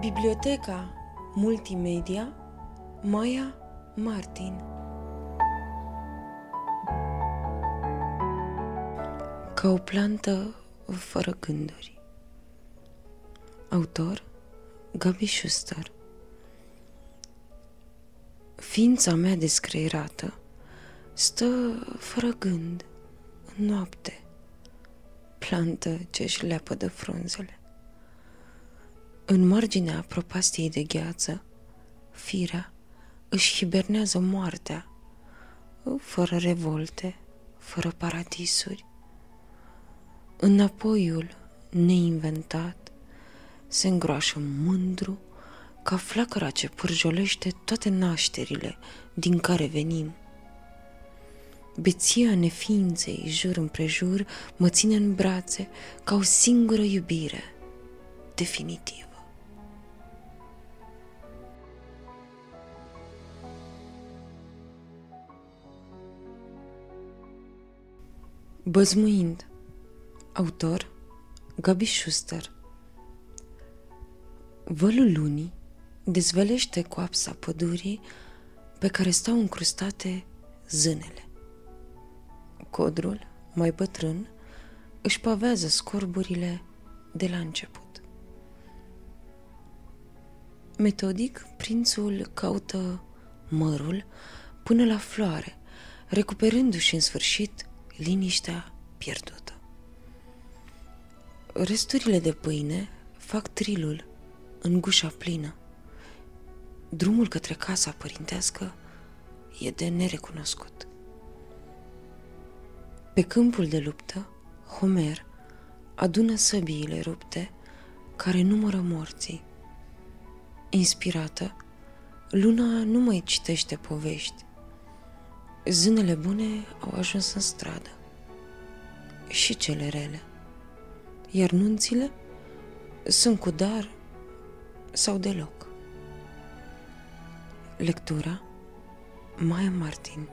Biblioteca Multimedia Maya Martin. Ca o plantă fără gânduri. Autor Gabi Schuster. Ființa mea descreierată stă fără gând în noapte, plantă ce-și leapă de frunzele. În marginea propastiei de gheață, firea își hibernează moartea, fără revolte, fără paradisuri. Înapoiul neinventat se îngroașă mândru ca flacăra ce pârjolește toate nașterile din care venim. Beția neființei jur împrejur mă ține în brațe ca o singură iubire definitivă. Băzmuind Autor Gabi Schuster Vălul lunii dezvălește coapsa pădurii pe care stau încrustate zânele. Codrul, mai bătrân, își pavează scorburile de la început. Metodic, prințul caută mărul până la floare, recuperându-și în sfârșit liniștea pierdută. Resturile de pâine fac trilul în gușa plină. Drumul către casa părintească e de nerecunoscut. Pe câmpul de luptă, Homer adună săbiile rupte care numără morții. Inspirată, luna nu mai citește povești. Zânele bune au ajuns în stradă. Și cele rele. Iar nunțile sunt cu dar sau deloc. Lectura Maya Martin